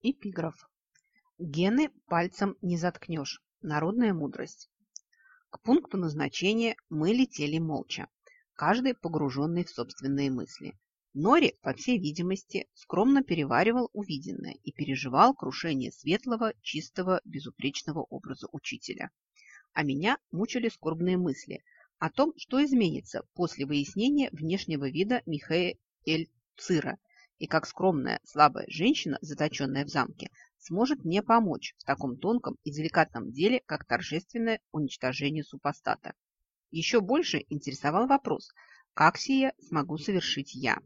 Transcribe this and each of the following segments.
Эпиграф. Гены пальцем не заткнешь. Народная мудрость. К пункту назначения мы летели молча, каждый погруженный в собственные мысли. Нори, по всей видимости, скромно переваривал увиденное и переживал крушение светлого, чистого, безупречного образа учителя. А меня мучили скорбные мысли о том, что изменится после выяснения внешнего вида Михаэля Цира и как скромная, слабая женщина, заточенная в замке, сможет мне помочь в таком тонком и деликатном деле, как торжественное уничтожение супостата. Еще больше интересовал вопрос, как сие смогу совершить я.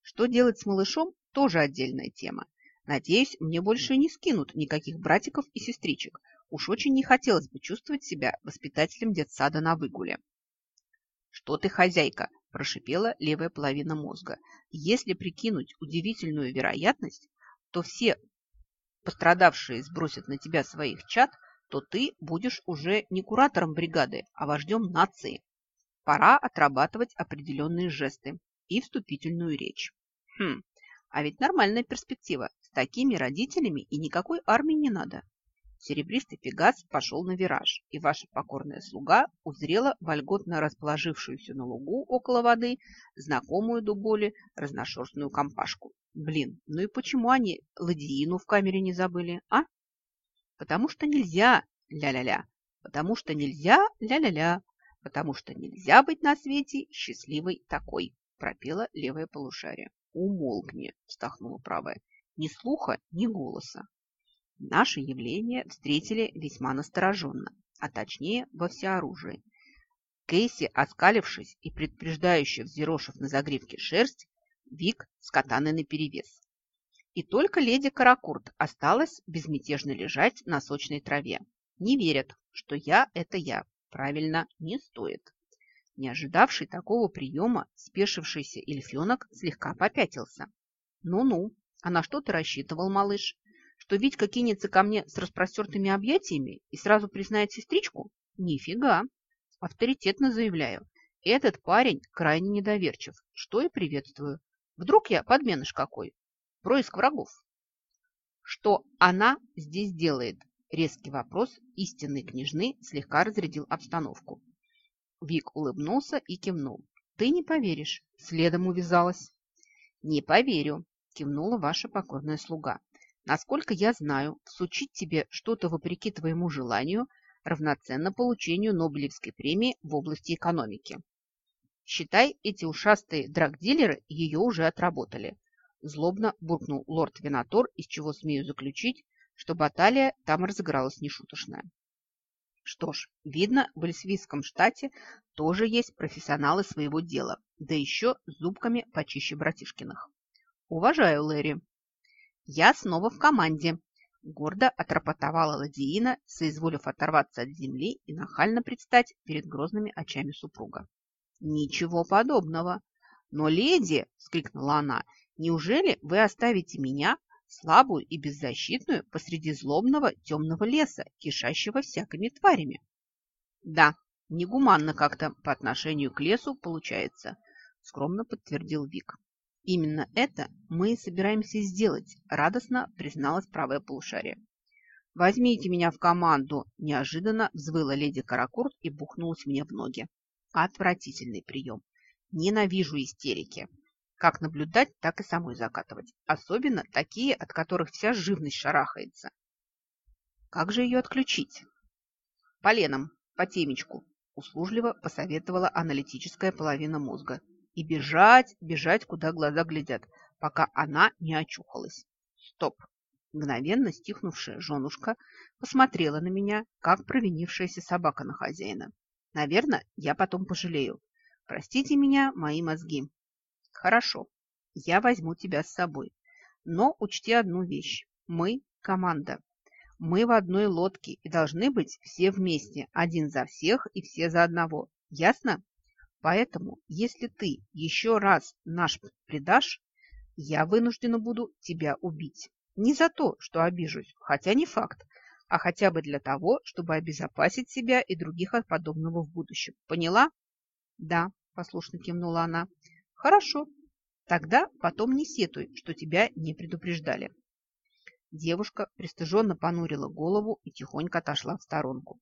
Что делать с малышом – тоже отдельная тема. Надеюсь, мне больше не скинут никаких братиков и сестричек. Уж очень не хотелось бы чувствовать себя воспитателем детсада на выгуле. «Что ты, хозяйка?» – прошипела левая половина мозга. «Если прикинуть удивительную вероятность, то все пострадавшие сбросят на тебя своих чад, то ты будешь уже не куратором бригады, а вождем нации. Пора отрабатывать определенные жесты и вступительную речь. Хм, а ведь нормальная перспектива. С такими родителями и никакой армии не надо. Серебристый пегас пошел на вираж, и ваша покорная слуга узрела вольготно расположившуюся на лугу около воды знакомую до боли разношерстную компашку. Блин, ну и почему они ладьину в камере не забыли, а? Потому что нельзя, ля-ля-ля, потому что нельзя, ля-ля-ля, потому что нельзя быть на свете счастливой такой, пропела левое полушарие. «Умолкни!» – вздохнула правая. «Ни слуха, ни голоса». Наше явление встретили весьма настороженно, а точнее во всеоружии. Кейси, оскалившись и предупреждающе взъерошив на загривке шерсть, Вик с катаной наперевес. И только леди Каракурт осталась безмятежно лежать на сочной траве. Не верят, что я – это я. Правильно, не стоит. Не ожидавший такого приема, спешившийся эльфенок слегка попятился. «Ну-ну, а на что ты рассчитывал, малыш? Что Витька кинется ко мне с распростертыми объятиями и сразу признает сестричку? Нифига! Авторитетно заявляю, этот парень крайне недоверчив, что и приветствую. Вдруг я подменыш какой? Происк врагов. Что она здесь делает? Резкий вопрос истинной княжны слегка разрядил обстановку. Вик улыбнулся и кивнул. «Ты не поверишь!» Следом увязалась. «Не поверю!» кивнула ваша покорная слуга. «Насколько я знаю, всучить тебе что-то вопреки твоему желанию равноценно получению Нобелевской премии в области экономики. Считай, эти ушастые драгдилеры ее уже отработали. Злобно буркнул лорд Винатор, из чего смею заключить, что баталия там разыгралась нешуточная. Что ж, видно, в Эльсвийском штате тоже есть профессионалы своего дела, да еще с зубками почище братишкиных. Уважаю, Лэри. Я снова в команде, гордо отрапортовала Ладиина, соизволив оторваться от земли и нахально предстать перед грозными очами супруга. Ничего подобного. Но, леди, — вскрикнула она, — неужели вы оставите меня слабую и беззащитную посреди злобного темного леса, кишащего всякими тварями. Да, негуманно как-то по отношению к лесу получается, скромно подтвердил Вик. Именно это мы и собираемся сделать, радостно призналась правая полушарие. «Возьмите меня в команду!» – неожиданно взвыла леди Каракурт и бухнулась мне в ноги. Отвратительный прием. Ненавижу истерики. Как наблюдать, так и самой закатывать. Особенно такие, от которых вся живность шарахается. Как же ее отключить? Поленом, по темечку, услужливо посоветовала аналитическая половина мозга. И бежать, бежать, куда глаза глядят, пока она не очухалась. Стоп! Мгновенно стихнувшая женушка посмотрела на меня, как провинившаяся собака на хозяина. Наверное, я потом пожалею. Простите меня, мои мозги. Хорошо, я возьму тебя с собой. Но учти одну вещь. Мы – команда. Мы в одной лодке и должны быть все вместе, один за всех и все за одного. Ясно? Поэтому, если ты еще раз наш предашь, я вынуждена буду тебя убить. Не за то, что обижусь, хотя не факт, а хотя бы для того, чтобы обезопасить себя и других от подобного в будущем. Поняла? Да, послушно кивнула она. Хорошо. Тогда потом не сетуй, что тебя не предупреждали. Девушка пристыженно понурила голову и тихонько отошла в сторонку.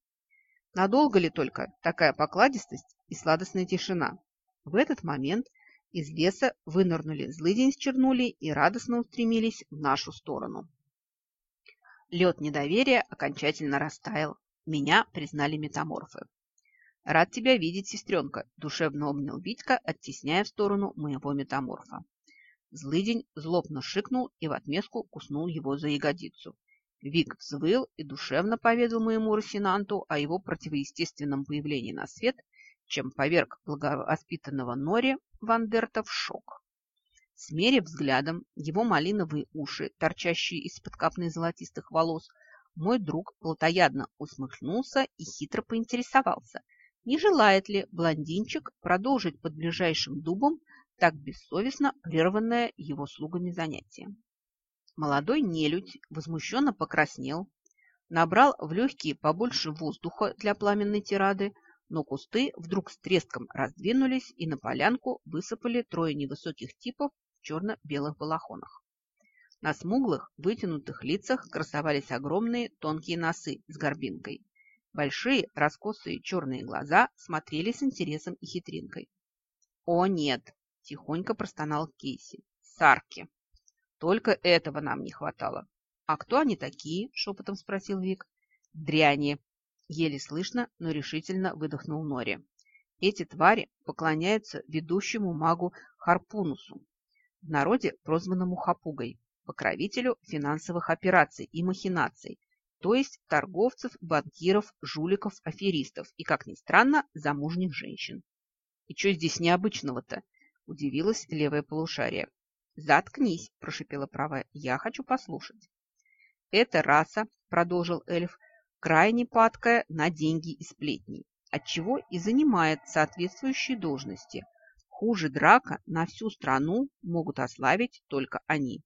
Надолго ли только такая покладистость и сладостная тишина? В этот момент из леса вынырнули злыдень с чернулей и радостно устремились в нашу сторону. Лед недоверия окончательно растаял. Меня признали метаморфы. «Рад тебя видеть, сестренка», – душевно обнял Витька, оттесняя в сторону моего метаморфа. Злыдень злобно шикнул и в отместку куснул его за ягодицу. Вик взвыл и душевно поведал моему Росинанту о его противоестественном появлении на свет, чем поверг благовоспитанного Нори Вандерта в шок. Смерив взглядом его малиновые уши, торчащие из-под капны золотистых волос, мой друг плотоядно усмехнулся и хитро поинтересовался, не желает ли блондинчик продолжить под ближайшим дубом так бессовестно прерванное его слугами занятие. Молодой нелюдь возмущенно покраснел, набрал в легкие побольше воздуха для пламенной тирады, но кусты вдруг с треском раздвинулись, и на полянку высыпали трое невысоких типов в черно-белых балахонах. На смуглых, вытянутых лицах красовались огромные тонкие носы с горбинкой. Большие, раскосые черные глаза смотрели с интересом и хитринкой. «О, нет!» Тихонько простонал Кейси. Сарки. Только этого нам не хватало. А кто они такие? Шепотом спросил Вик. Дряни. Еле слышно, но решительно выдохнул Нори. Эти твари поклоняются ведущему магу Харпунусу, в народе прозванному Хапугой, покровителю финансовых операций и махинаций, то есть торговцев, банкиров, жуликов, аферистов и, как ни странно, замужних женщин. И что здесь необычного-то? Удивилась левое полушарие. «Заткнись!» – прошипела правая. «Я хочу послушать». «Эта раса», – продолжил эльф, – «крайне падкая на деньги и сплетни, отчего и занимает соответствующие должности. Хуже драка на всю страну могут ославить только они».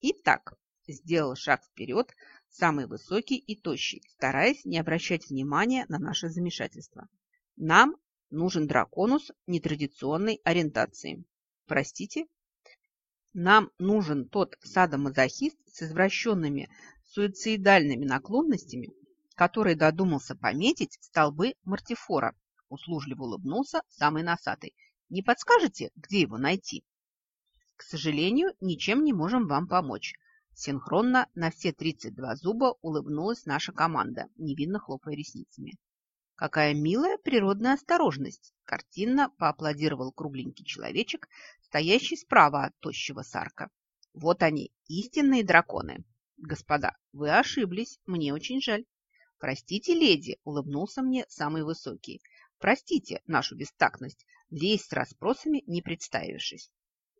Итак, сделал шаг вперед, самый высокий и тощий, стараясь не обращать внимания на наше замешательство. Нам Нужен драконус нетрадиционной ориентации. Простите? Нам нужен тот садомазохист с извращенными суицидальными наклонностями, который додумался пометить столбы мартифора. Услужливо улыбнулся самый носатый. Не подскажете, где его найти? К сожалению, ничем не можем вам помочь. Синхронно на все 32 зуба улыбнулась наша команда, невинно хлопая ресницами. Какая милая природная осторожность! Картинно поаплодировал кругленький человечек, стоящий справа от тощего сарка. Вот они, истинные драконы. Господа, вы ошиблись, мне очень жаль. Простите, леди, улыбнулся мне самый высокий. Простите нашу бестактность, лезть с расспросами, не представившись.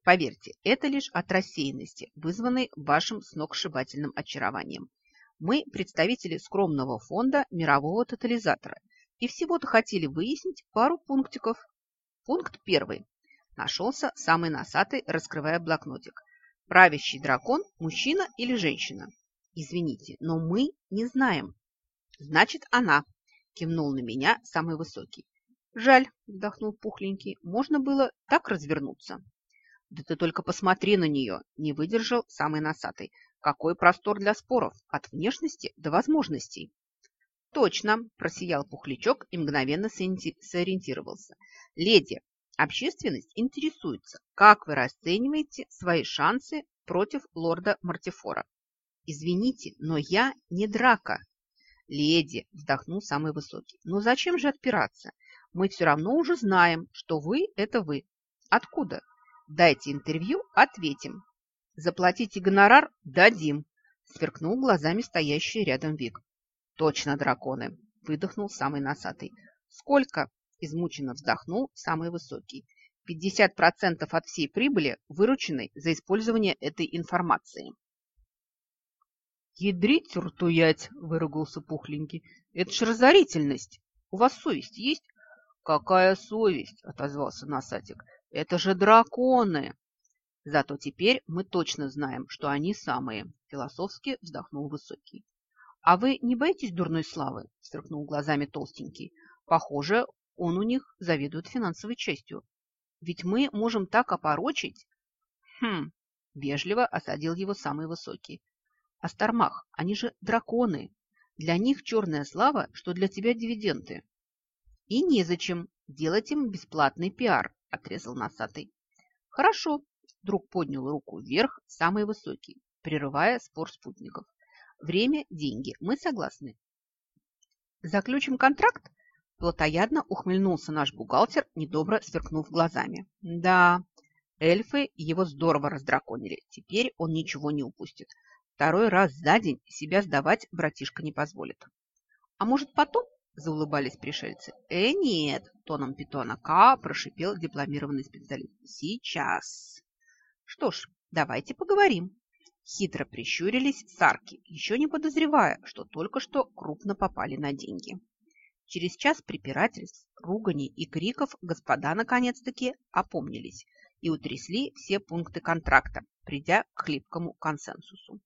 Поверьте, это лишь от рассеянности, вызванной вашим сногсшибательным очарованием. Мы представители скромного фонда мирового тотализатора и всего-то хотели выяснить пару пунктиков. Пункт первый. Нашелся самый носатый, раскрывая блокнотик. Правящий дракон – мужчина или женщина? Извините, но мы не знаем. Значит, она. Кивнул на меня самый высокий. Жаль, вздохнул пухленький. Можно было так развернуться. Да ты только посмотри на нее, не выдержал самый носатый. Какой простор для споров, от внешности до возможностей. Точно, просиял пухлячок и мгновенно сориентировался. Леди, общественность интересуется, как вы расцениваете свои шансы против лорда Мартифора. Извините, но я не драка. Леди, вздохнул самый высокий. Но зачем же отпираться? Мы все равно уже знаем, что вы – это вы. Откуда? Дайте интервью, ответим. Заплатите гонорар – дадим. Сверкнул глазами стоящий рядом Вик. Точно драконы, выдохнул самый носатый. Сколько? Измученно вздохнул самый высокий. 50% от всей прибыли вырученной за использование этой информации. «Ядрить ртуять!» – выругался пухленький. «Это ж разорительность! У вас совесть есть?» «Какая совесть?» – отозвался носатик. «Это же драконы!» «Зато теперь мы точно знаем, что они самые!» – философски вздохнул высокий. «А вы не боитесь дурной славы?» – стряхнул глазами толстенький. «Похоже, он у них заведует финансовой частью. Ведь мы можем так опорочить...» «Хм!» – вежливо осадил его самый высокий. Астармах, они же драконы. Для них черная слава, что для тебя дивиденды. И незачем делать им бесплатный пиар, отрезал носатый. Хорошо, друг поднял руку вверх, самый высокий, прерывая спор спутников. Время – деньги, мы согласны. Заключим контракт? Плотоядно ухмыльнулся наш бухгалтер, недобро сверкнув глазами. Да, эльфы его здорово раздраконили. Теперь он ничего не упустит. Второй раз за день себя сдавать братишка не позволит. А может потом? Заулыбались пришельцы. Э, нет, тоном питона К прошипел дипломированный специалист. Сейчас. Что ж, давайте поговорим. Хитро прищурились сарки, еще не подозревая, что только что крупно попали на деньги. Через час препирательств, руганий и криков господа наконец-таки опомнились и утрясли все пункты контракта, придя к хлипкому консенсусу.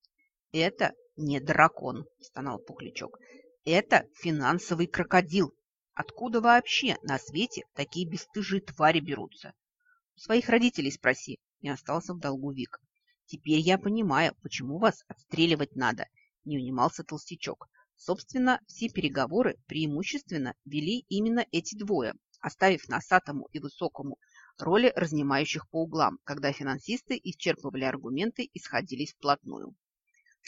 «Это не дракон», – стонал Пухлячок. «Это финансовый крокодил. Откуда вообще на свете такие бесстыжие твари берутся? У своих родителей спроси, не остался в долгу Вик. Теперь я понимаю, почему вас отстреливать надо, не унимался толстячок. Собственно, все переговоры преимущественно вели именно эти двое, оставив носатому и высокому роли разнимающих по углам, когда финансисты исчерпывали аргументы и сходились вплотную.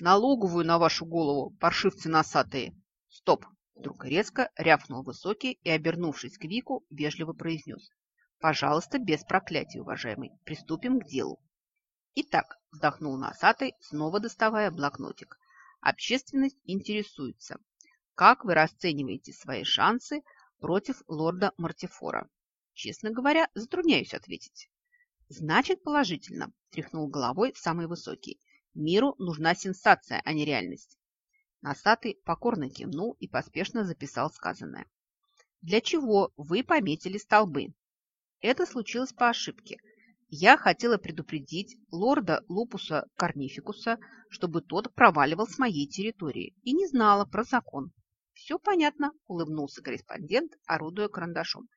«Налоговую на вашу голову, паршивцы носатые!» «Стоп!» Вдруг резко рявкнул высокий и, обернувшись к Вику, вежливо произнес. «Пожалуйста, без проклятий, уважаемый. Приступим к делу». «Итак», вздохнул носатый, снова доставая блокнотик. Общественность интересуется. Как вы расцениваете свои шансы против лорда Мартифора? Честно говоря, затрудняюсь ответить. Значит, положительно, тряхнул головой самый высокий. Миру нужна сенсация, а не реальность. Носатый покорно кивнул и поспешно записал сказанное. Для чего вы пометили столбы? Это случилось по ошибке – я хотела предупредить лорда Лупуса Корнификуса, чтобы тот проваливал с моей территории, и не знала про закон. «Все понятно», – улыбнулся корреспондент, орудуя карандашом.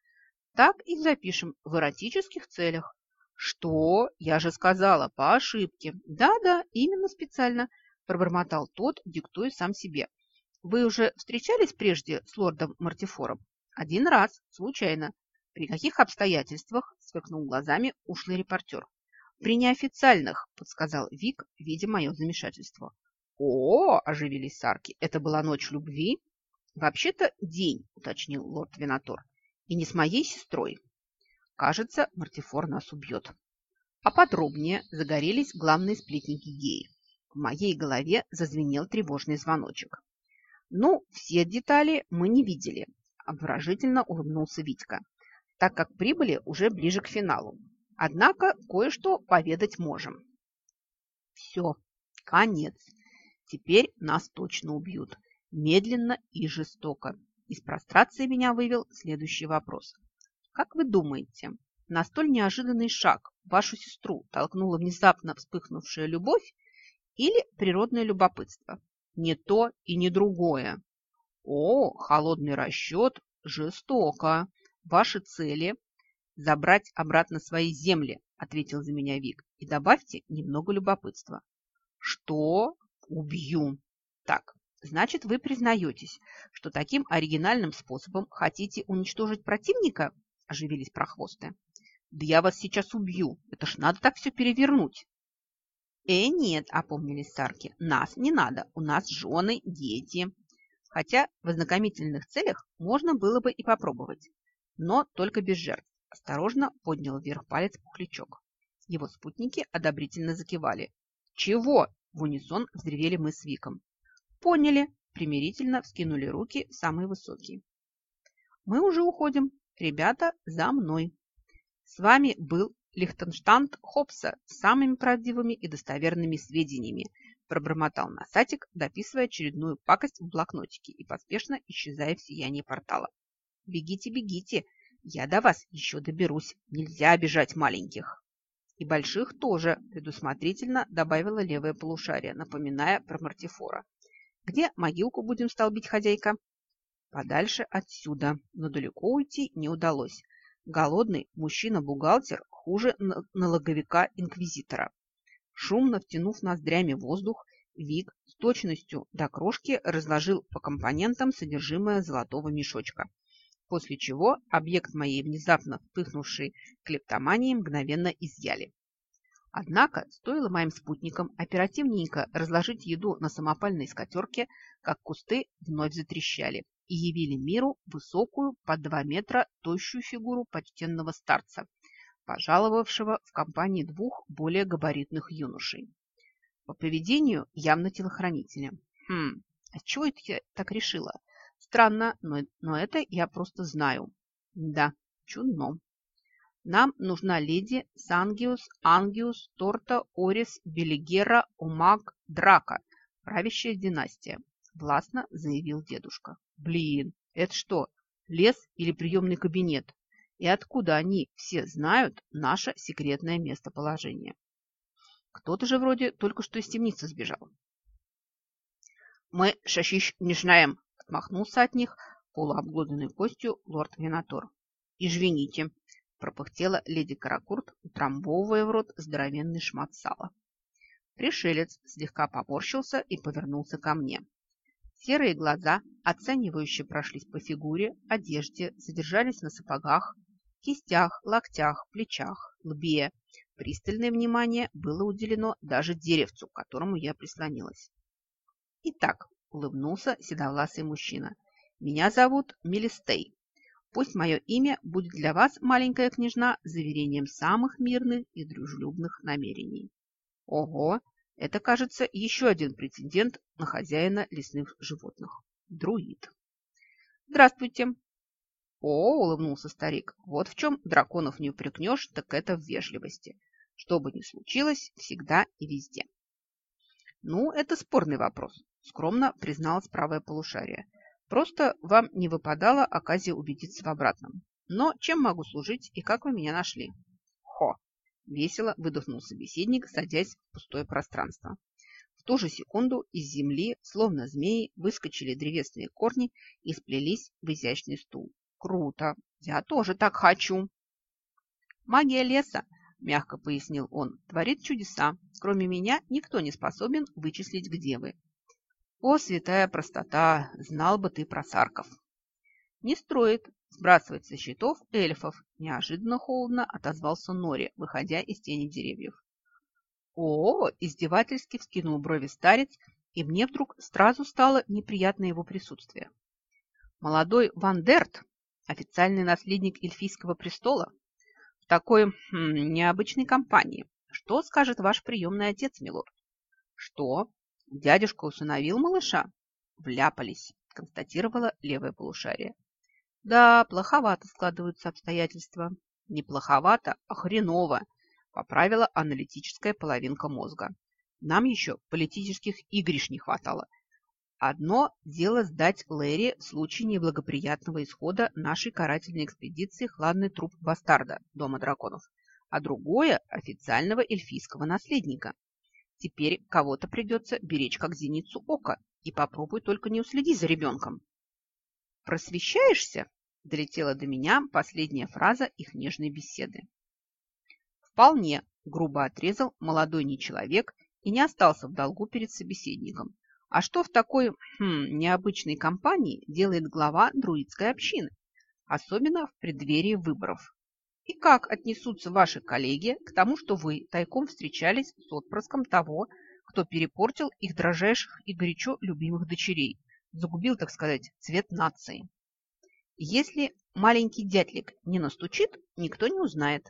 «Так и запишем в эротических целях». «Что? Я же сказала, по ошибке». «Да-да, именно специально», – пробормотал тот, диктуя сам себе. «Вы уже встречались прежде с лордом Мартифором?» «Один раз, случайно. «При каких обстоятельствах?» – сверкнул глазами ушлый репортер. «При неофициальных», – подсказал Вик, видя мое замешательство. «О, – оживились сарки, – это была ночь любви?» «Вообще-то день», – уточнил лорд Винатор, – «и не с моей сестрой». «Кажется, Мартифор нас убьет». А подробнее загорелись главные сплетники геи. В моей голове зазвенел тревожный звоночек. «Ну, все детали мы не видели», – обворожительно улыбнулся Витька так как прибыли уже ближе к финалу. Однако кое-что поведать можем. Все, конец. Теперь нас точно убьют. Медленно и жестоко. Из прострации меня вывел следующий вопрос. Как вы думаете, на столь неожиданный шаг вашу сестру толкнула внезапно вспыхнувшая любовь или природное любопытство? Не то и не другое. О, холодный расчет, жестоко. Ваши цели – забрать обратно свои земли, ответил за меня Вик. И добавьте немного любопытства. Что? Убью. Так, значит, вы признаетесь, что таким оригинальным способом хотите уничтожить противника? Оживились прохвосты. Да я вас сейчас убью. Это ж надо так все перевернуть. Э, нет, опомнились Сарки. Нас не надо. У нас жены, дети. Хотя в ознакомительных целях можно было бы и попробовать но только без жертв. Осторожно поднял вверх палец пухлячок. Его спутники одобрительно закивали. «Чего?» – в унисон взревели мы с Виком. «Поняли!» – примирительно вскинули руки самые высокие. «Мы уже уходим. Ребята, за мной!» С вами был Лихтенштадт Хопса с самыми правдивыми и достоверными сведениями, пробормотал Насатик, дописывая очередную пакость в блокнотике и поспешно исчезая в сиянии портала. Бегите, бегите, я до вас еще доберусь. Нельзя обижать маленьких. И больших тоже, предусмотрительно добавила левое полушарие, напоминая про Мартифора. Где могилку будем столбить, хозяйка? Подальше отсюда, но далеко уйти не удалось. Голодный мужчина-бухгалтер хуже налоговика-инквизитора. Шумно втянув ноздрями воздух Вик с точностью до крошки разложил по компонентам содержимое золотого мешочка, после чего объект моей внезапно вспыхнувшей клептомании мгновенно изъяли. Однако, стоило моим спутникам оперативненько разложить еду на самопальной скатерке, как кусты вновь затрещали и явили миру высокую под два метра тощую фигуру почтенного старца, пожаловавшего в компании двух более габаритных юношей. По поведению явно телохранителя. Хм, а чего это я так решила? Странно, но, но это я просто знаю. Да, чудно. Нам нужна леди Сангиус Ангиус Торта Орис Белигера Умаг Драка, правящая династия, властно заявил дедушка. Блин, это что, лес или приемный кабинет? И откуда они все знают наше секретное местоположение? Кто-то же вроде только что из темницы сбежал. Мы шашищ не знаем, отмахнулся от них полуобглоданной костью лорд Винатор. Извините, пропыхтела леди Каракурт, утрамбовывая в рот здоровенный шмат сала. Пришелец слегка поморщился и повернулся ко мне. Серые глаза, оценивающе прошлись по фигуре, одежде, задержались на сапогах, кистях, локтях, плечах, лбе. Пристальное внимание было уделено даже деревцу, к которому я прислонилась. Итак, улыбнулся седовласый мужчина. Меня зовут Мелистей. Пусть мое имя будет для вас, маленькая княжна, заверением самых мирных и дружелюбных намерений. Ого, это, кажется, еще один претендент на хозяина лесных животных. Друид. Здравствуйте. О, улыбнулся старик, вот в чем драконов не упрекнешь, так это в вежливости. Что бы ни случилось, всегда и везде. Ну, это спорный вопрос, скромно призналась правое полушарие. Просто вам не выпадало оказия убедиться в обратном. Но чем могу служить и как вы меня нашли? Хо! Весело выдохнул собеседник, садясь в пустое пространство. В ту же секунду из земли, словно змеи, выскочили древесные корни и сплелись в изящный стул. Круто! Я тоже так хочу! Магия леса, мягко пояснил он, творит чудеса. Кроме меня никто не способен вычислить, где вы. О, святая простота, знал бы ты про сарков. Не строит, сбрасывать со счетов эльфов, неожиданно холодно отозвался Нори, выходя из тени деревьев. О, издевательски вскинул брови старец, и мне вдруг сразу стало неприятно его присутствие. Молодой Вандерт, официальный наследник эльфийского престола, в такой хм, необычной компании. Что скажет ваш приемный отец, милорд? Что? Дядюшка усыновил малыша? Вляпались, констатировала левое полушарие. Да, плоховато складываются обстоятельства. Не плоховато, а хреново, поправила аналитическая половинка мозга. Нам еще политических игрищ не хватало. Одно дело сдать Лэри в случае неблагоприятного исхода нашей карательной экспедиции «Хладный труп бастарда» Дома драконов, а другое – официального эльфийского наследника. Теперь кого-то придется беречь как зеницу ока, и попробуй только не уследи за ребенком. «Просвещаешься?» – долетела до меня последняя фраза их нежной беседы. Вполне грубо отрезал молодой нечеловек и не остался в долгу перед собеседником. А что в такой хм, необычной компании делает глава друидской общины, особенно в преддверии выборов? И как отнесутся ваши коллеги к тому, что вы тайком встречались с отпрыском того, кто перепортил их дрожайших и горячо любимых дочерей, загубил, так сказать, цвет нации? Если маленький дятлик не настучит, никто не узнает.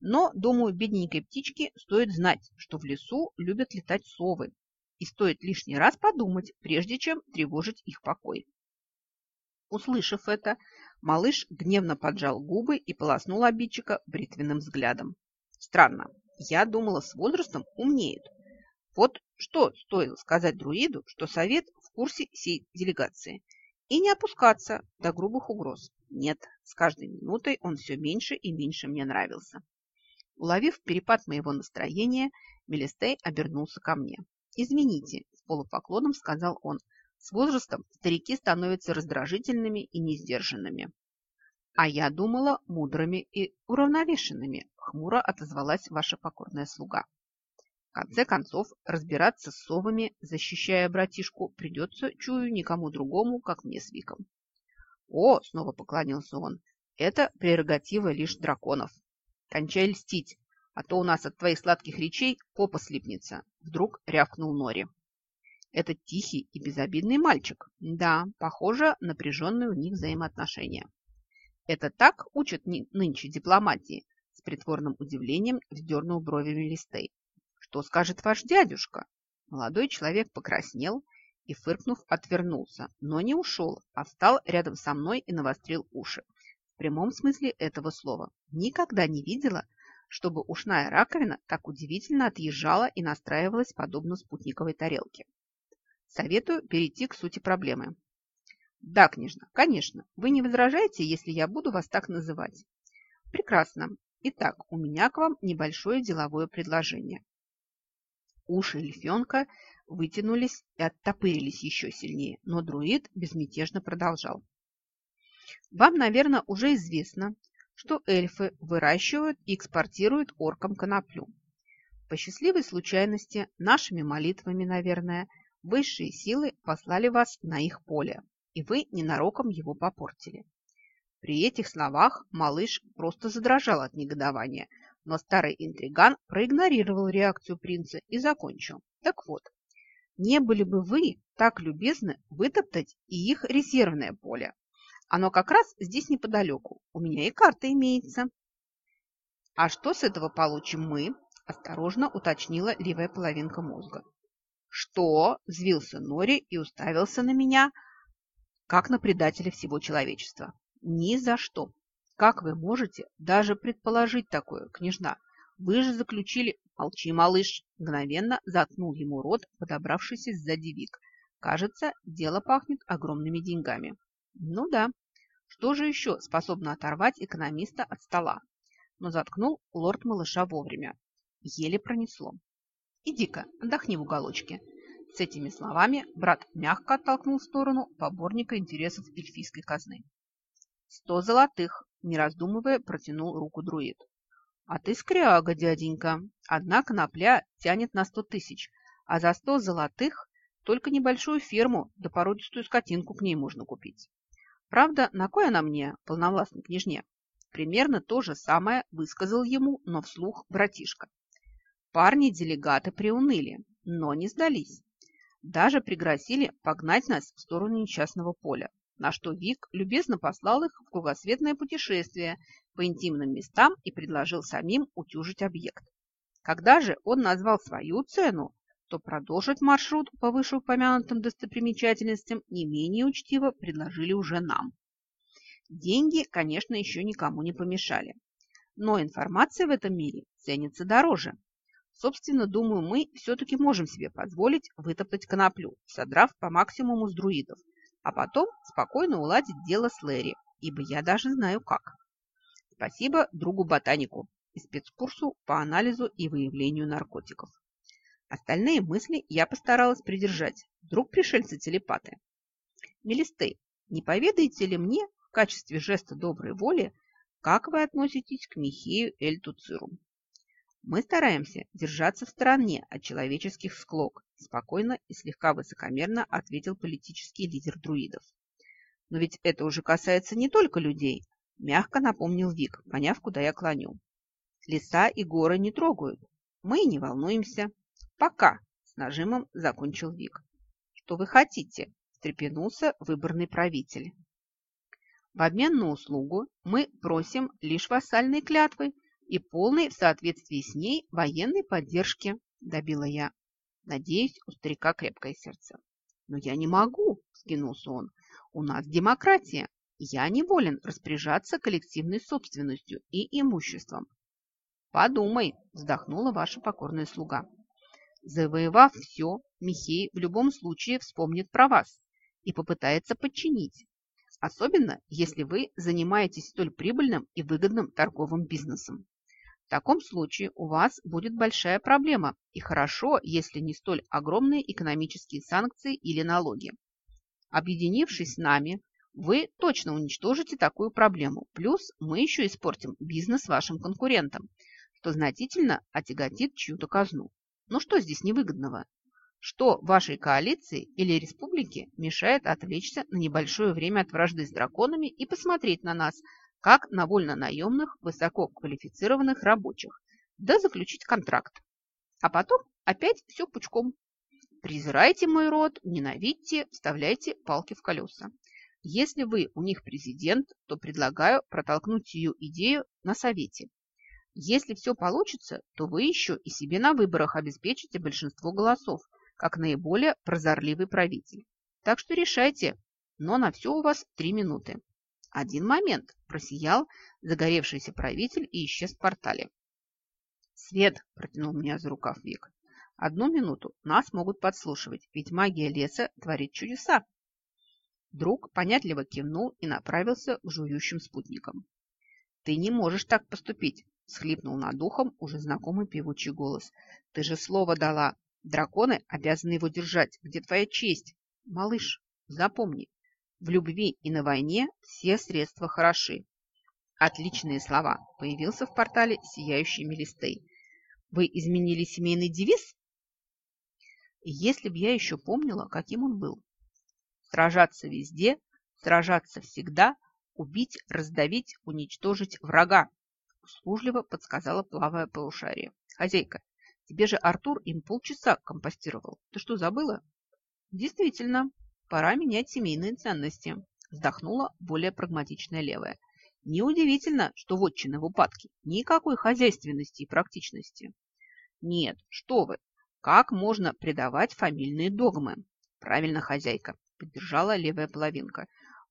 Но, думаю, бедненькой птичке стоит знать, что в лесу любят летать совы, и стоит лишний раз подумать, прежде чем тревожить их покой. Услышав это, Малыш гневно поджал губы и полоснул обидчика бритвенным взглядом. Странно, я думала, с возрастом умнеют. Вот что стоило сказать друиду, что совет в курсе всей делегации. И не опускаться до грубых угроз. Нет, с каждой минутой он все меньше и меньше мне нравился. Уловив перепад моего настроения, Мелистей обернулся ко мне. «Извините», – с полупоклоном сказал он, с возрастом старики становятся раздражительными и несдержанными. А я думала мудрыми и уравновешенными, хмуро отозвалась ваша покорная слуга. конце концов, разбираться с совами, защищая братишку, придется, чую, никому другому, как мне с Виком. О, снова поклонился он, это прерогатива лишь драконов. Кончай льстить, а то у нас от твоих сладких речей попа слипнется. Вдруг рявкнул Нори. Это тихий и безобидный мальчик. Да, похоже, напряженные у них взаимоотношения. Это так учат нынче дипломатии? С притворным удивлением вздернул бровями Листей. Что скажет ваш дядюшка? Молодой человек покраснел и, фыркнув, отвернулся, но не ушел, а встал рядом со мной и навострил уши. В прямом смысле этого слова. Никогда не видела, чтобы ушная раковина так удивительно отъезжала и настраивалась подобно спутниковой тарелке. Советую перейти к сути проблемы. Да, княжна, конечно. Вы не возражаете, если я буду вас так называть? Прекрасно. Итак, у меня к вам небольшое деловое предложение. Уши эльфенка вытянулись и оттопырились еще сильнее, но друид безмятежно продолжал. Вам, наверное, уже известно, что эльфы выращивают и экспортируют оркам коноплю. По счастливой случайности, нашими молитвами, наверное, высшие силы послали вас на их поле, и вы ненароком его попортили. При этих словах малыш просто задрожал от негодования, но старый интриган проигнорировал реакцию принца и закончил. Так вот, не были бы вы так любезны вытоптать и их резервное поле. Оно как раз здесь неподалеку. У меня и карта имеется. А что с этого получим мы? Осторожно уточнила левая половинка мозга. Что? Взвился Нори и уставился на меня, как на предателя всего человечества. Ни за что. Как вы можете даже предположить такое, княжна? Вы же заключили... Молчи, малыш. Мгновенно заткнул ему рот, подобравшийся сзади Вик. Кажется, дело пахнет огромными деньгами. Ну да. Что же еще способно оторвать экономиста от стола? Но заткнул лорд малыша вовремя. Еле пронесло. Иди-ка, отдохни в уголочке. С этими словами брат мягко оттолкнул в сторону поборника интересов эльфийской казны. Сто золотых, не раздумывая, протянул руку друид. А ты скряга, дяденька. Одна конопля тянет на сто тысяч, а за сто золотых только небольшую ферму да породистую скотинку к ней можно купить. Правда, на кой она мне, полновластной княжне? Примерно то же самое высказал ему, но вслух братишка. Парни-делегаты приуныли, но не сдались. Даже пригрозили погнать нас в сторону несчастного поля на что Вик любезно послал их в кругосветное путешествие по интимным местам и предложил самим утюжить объект. Когда же он назвал свою цену, то продолжить маршрут по вышеупомянутым достопримечательностям не менее учтиво предложили уже нам. Деньги, конечно, еще никому не помешали. Но информация в этом мире ценится дороже. Собственно, думаю, мы все-таки можем себе позволить вытоптать коноплю, содрав по максимуму с друидов – а потом спокойно уладить дело с Лэри, ибо я даже знаю как. Спасибо другу-ботанику и спецкурсу по анализу и выявлению наркотиков. Остальные мысли я постаралась придержать. Вдруг пришельцы-телепаты. Мелистей, не поведаете ли мне в качестве жеста доброй воли, как вы относитесь к Михею Эль-Туциру? Мы стараемся держаться в стороне от человеческих склок, спокойно и слегка высокомерно ответил политический лидер друидов. Но ведь это уже касается не только людей, мягко напомнил Вик, поняв, куда я клоню. Леса и горы не трогают. Мы не волнуемся. Пока, с нажимом закончил Вик. Что вы хотите? встрепенулся выборный правитель. В обмен на услугу мы просим лишь вассальной клятвы и полной в соответствии с ней военной поддержки, добила я. Надеюсь, у старика крепкое сердце. Но я не могу, скинулся он. У нас демократия. Я не волен распоряжаться коллективной собственностью и имуществом. Подумай, вздохнула ваша покорная слуга. Завоевав все, Михей в любом случае вспомнит про вас и попытается подчинить. Особенно, если вы занимаетесь столь прибыльным и выгодным торговым бизнесом. В таком случае у вас будет большая проблема, и хорошо, если не столь огромные экономические санкции или налоги. Объединившись с нами, вы точно уничтожите такую проблему. Плюс мы еще испортим бизнес вашим конкурентам, что значительно отяготит чью-то казну. Ну что здесь невыгодного? Что вашей коалиции или республике мешает отвлечься на небольшое время от вражды с драконами и посмотреть на нас, как на вольно-наемных, высококвалифицированных рабочих, да заключить контракт. А потом опять все пучком. Презирайте мой род, ненавидьте, вставляйте палки в колеса. Если вы у них президент, то предлагаю протолкнуть ее идею на совете. Если все получится, то вы еще и себе на выборах обеспечите большинство голосов, как наиболее прозорливый правитель. Так что решайте, но на все у вас три минуты. Один момент, просиял загоревшийся правитель и исчез в портале. Свет, протянул меня за рукав Вик. Одну минуту, нас могут подслушивать, ведь магия леса творит чудеса. Друг понятливо кивнул и направился к жующим спутникам. «Ты не можешь так поступить!» – схлипнул над ухом уже знакомый певучий голос. «Ты же слово дала! Драконы обязаны его держать. Где твоя честь? Малыш, запомни, в любви и на войне все средства хороши. Отличные слова. Появился в портале сияющий Мелистей. Вы изменили семейный девиз? Если б я еще помнила, каким он был. Сражаться везде, сражаться всегда, убить, раздавить, уничтожить врага, услужливо подсказала плавая полушарие. Хозяйка, Тебе же Артур им полчаса компостировал. Ты что, забыла? Действительно, пора менять семейные ценности. Вздохнула более прагматичная левая. Неудивительно, что вотчины в упадке. Никакой хозяйственности и практичности. Нет, что вы. Как можно предавать фамильные догмы? Правильно, хозяйка, поддержала левая половинка.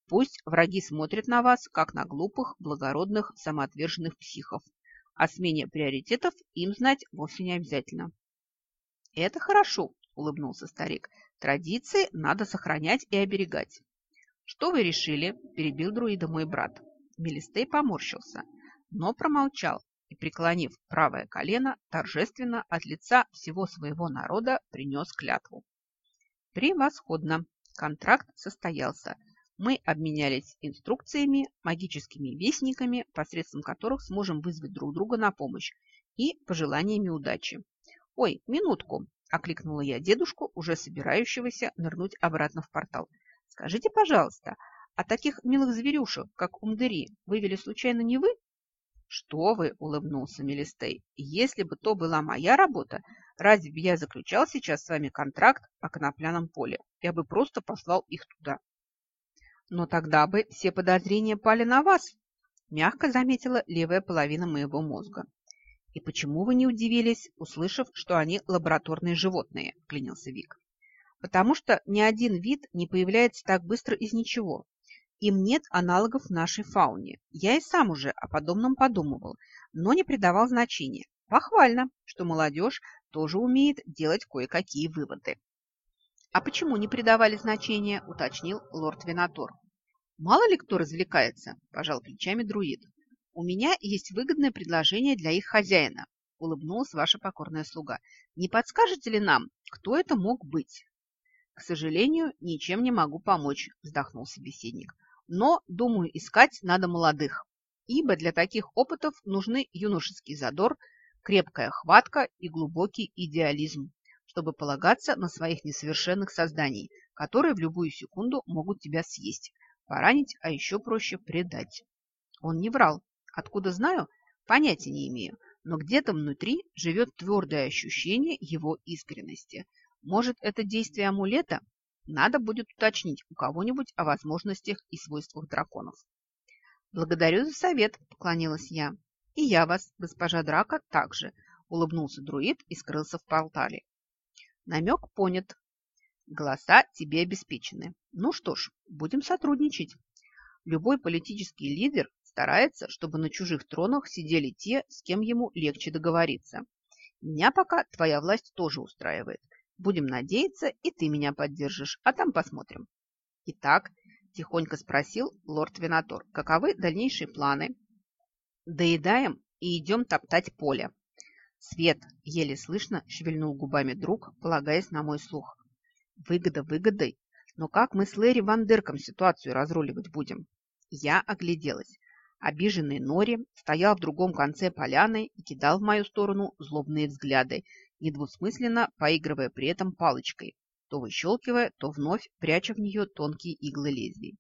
Пусть враги смотрят на вас, как на глупых, благородных, самоотверженных психов. О смене приоритетов им знать вовсе не обязательно. «Это хорошо», – улыбнулся старик. «Традиции надо сохранять и оберегать». «Что вы решили?» – перебил друида мой брат. Мелистей поморщился, но промолчал и, преклонив правое колено, торжественно от лица всего своего народа принес клятву. Превосходно! Контракт состоялся, мы обменялись инструкциями, магическими вестниками, посредством которых сможем вызвать друг друга на помощь, и пожеланиями удачи. «Ой, минутку!» – окликнула я дедушку, уже собирающегося нырнуть обратно в портал. «Скажите, пожалуйста, а таких милых зверюшек, как Умдыри, вывели случайно не вы?» «Что вы!» – улыбнулся Мелистей. «Если бы то была моя работа, разве бы я заключал сейчас с вами контракт о конопляном поле? Я бы просто послал их туда». Но тогда бы все подозрения пали на вас, мягко заметила левая половина моего мозга. И почему вы не удивились, услышав, что они лабораторные животные, клянился Вик. Потому что ни один вид не появляется так быстро из ничего. Им нет аналогов в нашей фауне. Я и сам уже о подобном подумывал, но не придавал значения. Похвально, что молодежь тоже умеет делать кое-какие выводы. «А почему не придавали значения?» – уточнил лорд Винатор. «Мало ли кто развлекается», – пожал плечами друид. «У меня есть выгодное предложение для их хозяина», – улыбнулась ваша покорная слуга. «Не подскажете ли нам, кто это мог быть?» «К сожалению, ничем не могу помочь», – вздохнул собеседник. «Но, думаю, искать надо молодых, ибо для таких опытов нужны юношеский задор, крепкая хватка и глубокий идеализм чтобы полагаться на своих несовершенных созданий, которые в любую секунду могут тебя съесть, поранить, а еще проще предать. Он не врал. Откуда знаю? Понятия не имею. Но где-то внутри живет твердое ощущение его искренности. Может, это действие амулета? Надо будет уточнить у кого-нибудь о возможностях и свойствах драконов. «Благодарю за совет», – поклонилась я. «И я вас, госпожа Драка, также», – улыбнулся друид и скрылся в портале. Намек понят. Голоса тебе обеспечены. Ну что ж, будем сотрудничать. Любой политический лидер старается, чтобы на чужих тронах сидели те, с кем ему легче договориться. Меня пока твоя власть тоже устраивает. Будем надеяться, и ты меня поддержишь, а там посмотрим. Итак, тихонько спросил лорд Винатор, каковы дальнейшие планы? Доедаем и идем топтать поле. Свет, еле слышно, шевельнул губами друг, полагаясь на мой слух. Выгода выгодой, но как мы с Лэри Вандерком ситуацию разруливать будем? Я огляделась. Обиженный Нори стоял в другом конце поляны и кидал в мою сторону злобные взгляды, недвусмысленно поигрывая при этом палочкой, то выщелкивая, то вновь пряча в нее тонкие иглы лезвий.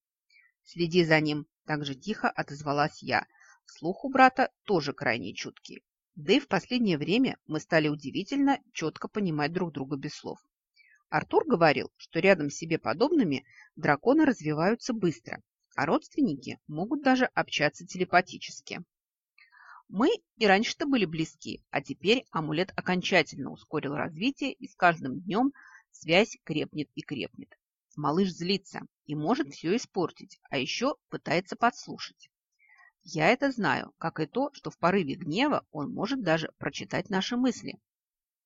«Следи за ним!» – также тихо отозвалась я. Слух у брата тоже крайне чуткий. Да и в последнее время мы стали удивительно четко понимать друг друга без слов. Артур говорил, что рядом с себе подобными драконы развиваются быстро, а родственники могут даже общаться телепатически. Мы и раньше-то были близки, а теперь амулет окончательно ускорил развитие, и с каждым днем связь крепнет и крепнет. Малыш злится и может все испортить, а еще пытается подслушать. Я это знаю, как и то, что в порыве гнева он может даже прочитать наши мысли.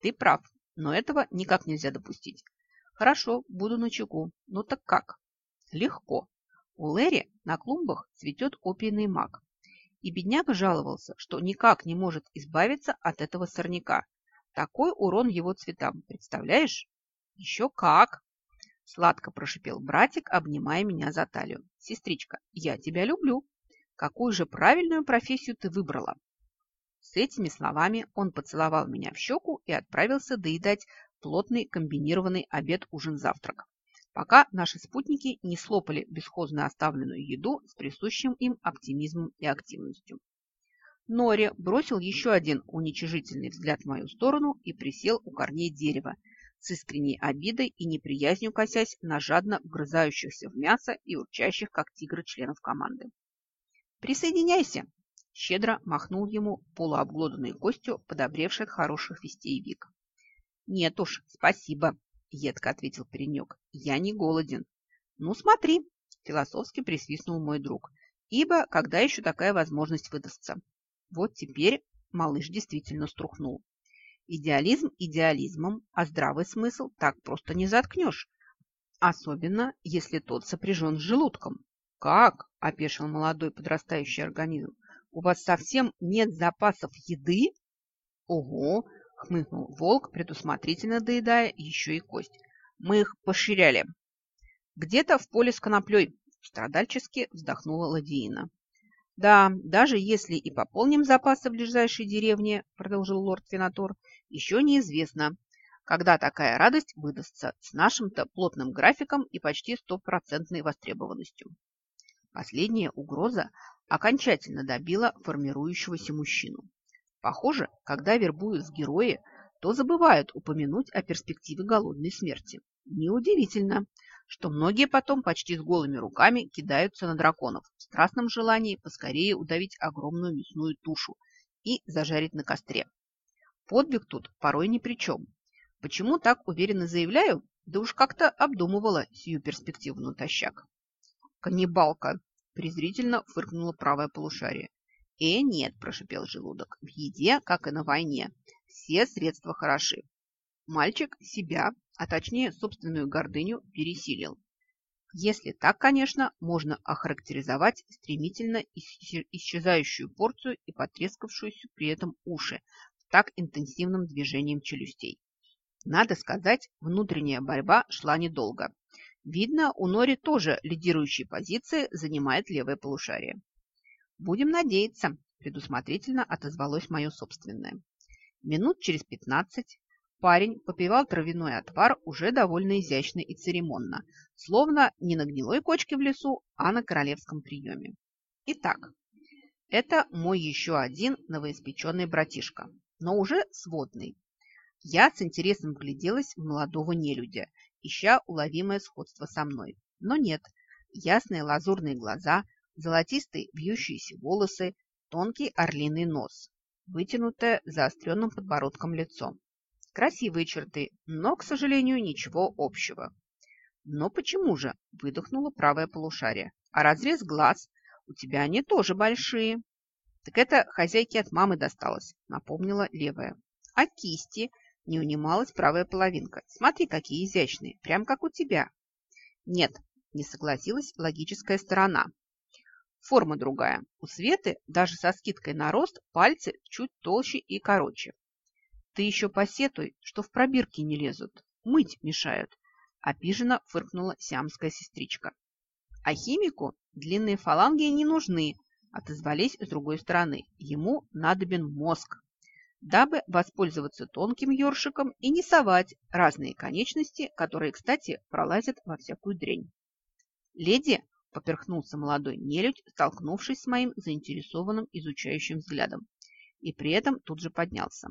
Ты прав, но этого никак нельзя допустить. Хорошо, буду на чеку. Ну так как? Легко. У Лэри на клумбах цветет опийный мак. И бедняга жаловался, что никак не может избавиться от этого сорняка. Такой урон его цветам, представляешь? Еще как! Сладко прошипел братик, обнимая меня за талию. Сестричка, я тебя люблю. Какую же правильную профессию ты выбрала? С этими словами он поцеловал меня в щеку и отправился доедать плотный комбинированный обед-ужин-завтрак, пока наши спутники не слопали бесхозно оставленную еду с присущим им оптимизмом и активностью. Нори бросил еще один уничижительный взгляд в мою сторону и присел у корней дерева, с искренней обидой и неприязнью косясь на жадно вгрызающихся в мясо и урчащих, как тигры, членов команды. «Присоединяйся!» – щедро махнул ему полуобглоданной костью, подобревший от хороших вестей Вик. «Нет уж, спасибо», – едко ответил паренек. «Я не голоден». «Ну, смотри», – философски присвистнул мой друг. «Ибо когда еще такая возможность выдастся?» Вот теперь малыш действительно струхнул. Идеализм идеализмом, а здравый смысл так просто не заткнешь. Особенно, если тот сопряжен с желудком. «Как?» – опешил молодой подрастающий организм. «У вас совсем нет запасов еды?» «Ого!» Хмыкнул волк, предусмотрительно доедая еще и кость. Мы их поширяли. Где-то в поле с коноплей, страдальчески вздохнула Ладиина. Да, даже если и пополним запасы в ближайшей деревне, продолжил лорд Фенатор, еще неизвестно, когда такая радость выдастся с нашим-то плотным графиком и почти стопроцентной востребованностью. Последняя угроза окончательно добила формирующегося мужчину. Похоже, когда вербуют в герои, то забывают упомянуть о перспективе голодной смерти. Неудивительно, что многие потом почти с голыми руками кидаются на драконов в страстном желании поскорее удавить огромную мясную тушу и зажарить на костре. Подвиг тут порой ни при чем. Почему так уверенно заявляю? Да уж как-то обдумывала сию перспективу натощак. «Каннибалка!» – презрительно фыркнула правое полушарие. «Э, нет», – прошипел желудок, – «в еде, как и на войне, все средства хороши». Мальчик себя, а точнее собственную гордыню, пересилил. Если так, конечно, можно охарактеризовать стремительно исчезающую порцию и потрескавшуюся при этом уши так интенсивным движением челюстей. Надо сказать, внутренняя борьба шла недолго. Видно, у Нори тоже лидирующие позиции занимает левое полушарие. Будем надеяться, предусмотрительно отозвалось мое собственное. Минут через пятнадцать парень попивал травяной отвар уже довольно изящно и церемонно, словно не на гнилой кочке в лесу, а на королевском приеме. Итак, это мой еще один новоиспеченный братишка, но уже сводный. Я с интересом вгляделась в молодого нелюдя, ища уловимое сходство со мной. Но нет, ясные лазурные глаза, золотистые вьющиеся волосы, тонкий орлиный нос, вытянутое заостренным подбородком лицо. Красивые черты, но, к сожалению, ничего общего. Но почему же? Выдохнула правое полушарие. А разрез глаз? У тебя они тоже большие. Так это хозяйке от мамы досталось, напомнила левая. А кисти? Не унималась правая половинка. Смотри, какие изящные, прям как у тебя. Нет, не согласилась логическая сторона. Форма другая. У Светы, даже со скидкой на рост, пальцы чуть толще и короче. Ты еще посетуй, что в пробирки не лезут. Мыть мешают. Обиженно фыркнула сиамская сестричка. А химику длинные фаланги не нужны, отозвались с другой стороны. Ему надобен мозг. дабы воспользоваться тонким ёршиком и не совать разные конечности, которые, кстати, пролазят во всякую дрянь. «Леди!» – поперхнулся молодой нелюдь, столкнувшись с моим заинтересованным изучающим взглядом, и при этом тут же поднялся.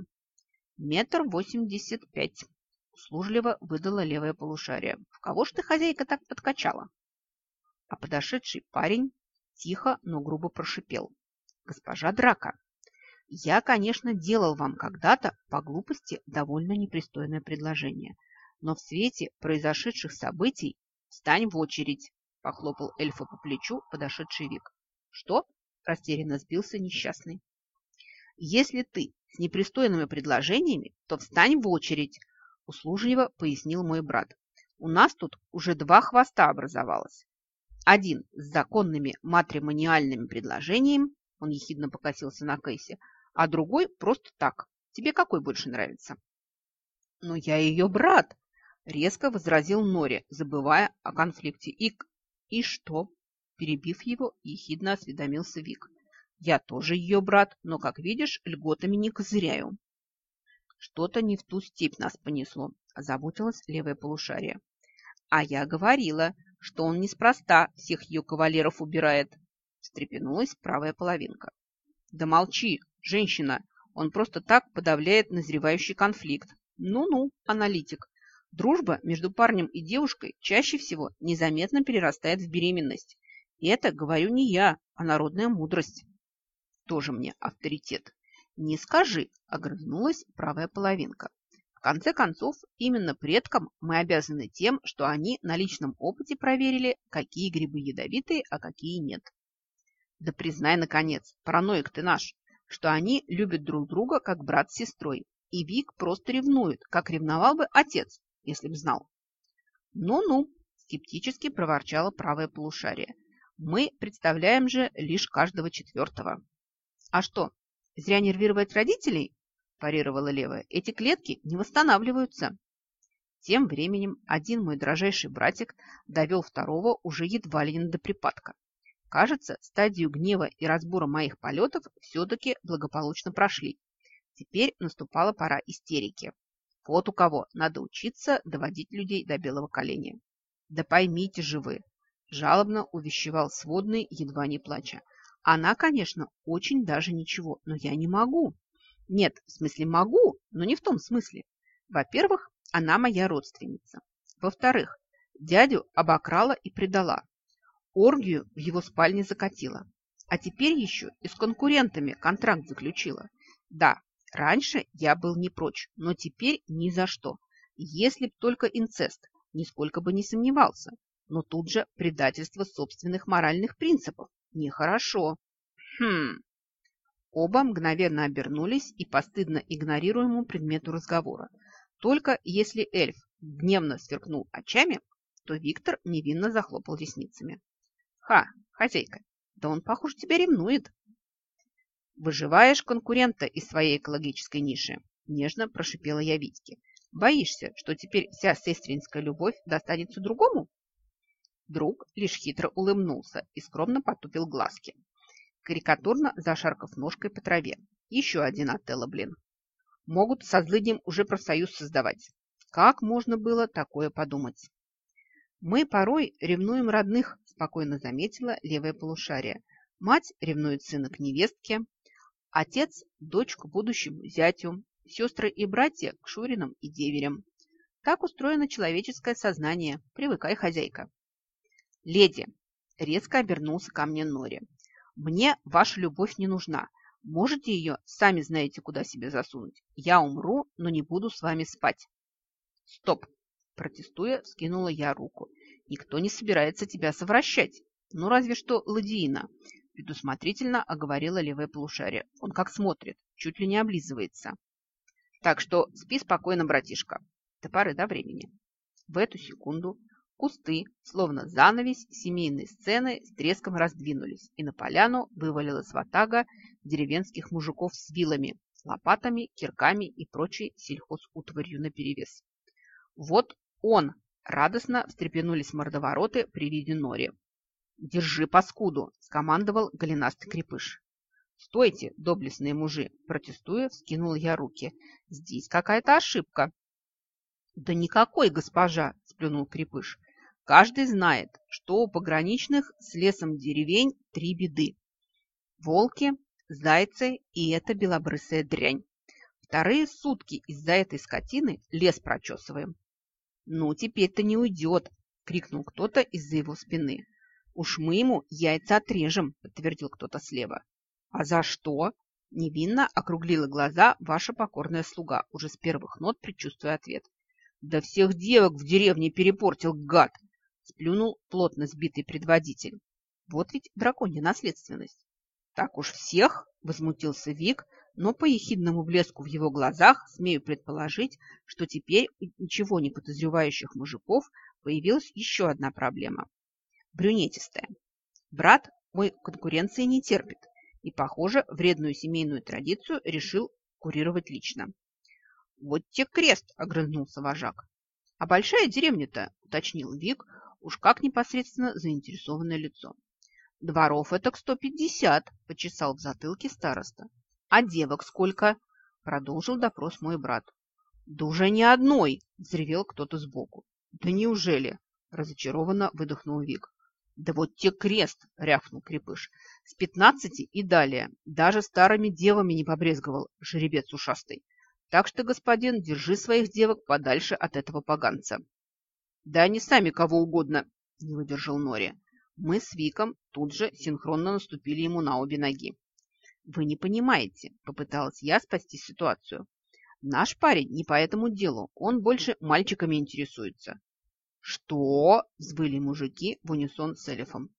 «Метр восемьдесят пять», – услужливо выдала левое полушарие. «В кого ж ты, хозяйка, так подкачала?» А подошедший парень тихо, но грубо прошипел. «Госпожа Драка, я, конечно, делал вам когда-то по глупости довольно непристойное предложение, но в свете произошедших событий встань в очередь, похлопал эльфа по плечу подошедший Вик. Что? Растерянно сбился несчастный. Если ты с непристойными предложениями, то встань в очередь, услужливо пояснил мой брат. У нас тут уже два хвоста образовалось. Один с законными матримониальными предложениями, он ехидно покосился на Кейси, а другой просто так. Тебе какой больше нравится? Но я ее брат, резко возразил Нори, забывая о конфликте. И, и что? Перебив его, ехидно осведомился Вик. Я тоже ее брат, но, как видишь, льготами не козыряю. Что-то не в ту степь нас понесло, озаботилась левое полушарие. А я говорила, что он неспроста всех ее кавалеров убирает, встрепенулась правая половинка. Да молчи, женщина, он просто так подавляет назревающий конфликт. Ну-ну, аналитик. Дружба между парнем и девушкой чаще всего незаметно перерастает в беременность. И это говорю не я, а народная мудрость. Тоже мне авторитет. Не скажи, огрызнулась правая половинка. В конце концов, именно предкам мы обязаны тем, что они на личном опыте проверили, какие грибы ядовитые, а какие нет. Да признай, наконец, параноик ты наш, что они любят друг друга, как брат с сестрой. И Вик просто ревнует, как ревновал бы отец, если б знал. Ну-ну, скептически проворчала правое полушарие. Мы представляем же лишь каждого четвертого. А что, зря нервировать родителей? парировала левая. Эти клетки не восстанавливаются. Тем временем один мой дрожайший братик довел второго уже едва ли не до припадка. Кажется, стадию гнева и разбора моих полетов все-таки благополучно прошли. Теперь наступала пора истерики. Вот у кого надо учиться доводить людей до белого коленя. Да поймите же вы, жалобно увещевал сводный, едва не плача. Она, конечно, очень даже ничего, но я не могу. Нет, в смысле могу, но не в том смысле. Во-первых, она моя родственница. Во-вторых, дядю обокрала и предала. Оргию в его спальне закатила. А теперь еще и с конкурентами контракт заключила. Да, раньше я был не прочь, но теперь ни за что. Если б только инцест, нисколько бы не сомневался. Но тут же предательство собственных моральных принципов. Нехорошо. Хм. Оба мгновенно обернулись и постыдно игнорируемому предмету разговора. Только если эльф гневно сверкнул очами, то Виктор невинно захлопал ресницами. Ха, хозяйка, да он, похоже, тебя ревнует. Выживаешь конкурента из своей экологической ниши, нежно прошипела я Витьке. Боишься, что теперь вся сестринская любовь достанется другому? Друг лишь хитро улыбнулся и скромно потупил глазки, карикатурно зашаркав ножкой по траве. Еще один Отелло, блин. Могут со злыднем уже профсоюз создавать. Как можно было такое подумать? Мы порой ревнуем родных, спокойно заметила левое полушарие. Мать ревнует сына к невестке, отец – дочь к будущему зятю, сестры и братья – к Шуринам и деверям. Так устроено человеческое сознание. Привыкай, хозяйка. Леди, резко обернулся ко мне Нори. Мне ваша любовь не нужна. Можете ее, сами знаете, куда себе засунуть. Я умру, но не буду с вами спать. Стоп, Протестуя, скинула я руку. Никто не собирается тебя совращать. Ну, разве что Ладиина. Предусмотрительно оговорила левое полушарие. Он как смотрит, чуть ли не облизывается. Так что спи спокойно, братишка. До поры до времени. В эту секунду кусты, словно занавесь семейной сцены, с треском раздвинулись, и на поляну вывалилась ватага деревенских мужиков с вилами, лопатами, кирками и прочей сельхозутварью наперевес. Вот он! Радостно встрепенулись мордовороты при виде Нори. «Держи паскуду!» – скомандовал голенастый крепыш. «Стойте, доблестные мужи!» Протестуя, вскинул я руки. «Здесь какая-то ошибка». «Да никакой, госпожа!» – сплюнул Крепыш. «Каждый знает, что у пограничных с лесом деревень три беды. Волки, зайцы и эта белобрысая дрянь. Вторые сутки из-за этой скотины лес прочесываем. «Ну, теперь-то не уйдет!» – крикнул кто-то из-за его спины. «Уж мы ему яйца отрежем!» – подтвердил кто-то слева. «А за что?» – невинно округлила глаза ваша покорная слуга, уже с первых нот предчувствуя ответ. «Да всех девок в деревне перепортил гад!» – сплюнул плотно сбитый предводитель. Вот ведь драконья наследственность. «Так уж всех?» – возмутился Вик, но по ехидному блеску в его глазах смею предположить, что теперь ничего не подозревающих мужиков появилась еще одна проблема. Брюнетистая. Брат мой конкуренции не терпит и, похоже, вредную семейную традицию решил курировать лично. «Вот те крест!» – огрызнулся вожак. «А большая деревня-то?» – уточнил Вик, уж как непосредственно заинтересованное лицо. «Дворов это сто пятьдесят», – почесал в затылке староста. «А девок сколько?» – продолжил допрос мой брат. «Да уже ни одной!» – взревел кто-то сбоку. «Да неужели?» – разочарованно выдохнул Вик. «Да вот те крест!» – рявкнул Крепыш. «С пятнадцати и далее. Даже старыми девами не побрезговал жеребец ушастый. Так что, господин, держи своих девок подальше от этого поганца». «Да они сами кого угодно!» – не выдержал Нори. Мы с Виком тут же синхронно наступили ему на обе ноги. «Вы не понимаете», – попыталась я спасти ситуацию. «Наш парень не по этому делу, он больше мальчиками интересуется». «Что?» – взвыли мужики в унисон с Элифом.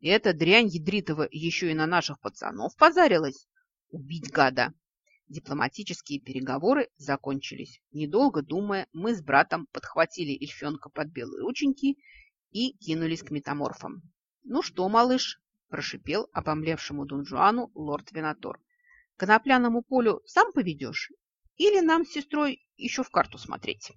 «Эта дрянь ядритова еще и на наших пацанов позарилась? Убить гада!» Дипломатические переговоры закончились. Недолго думая, мы с братом подхватили эльфенка под белые рученьки и кинулись к метаморфам. «Ну что, малыш?» – прошипел обомлевшему Дунжуану лорд Винатор. «Конопляному полю сам поведешь? Или нам с сестрой еще в карту смотреть?»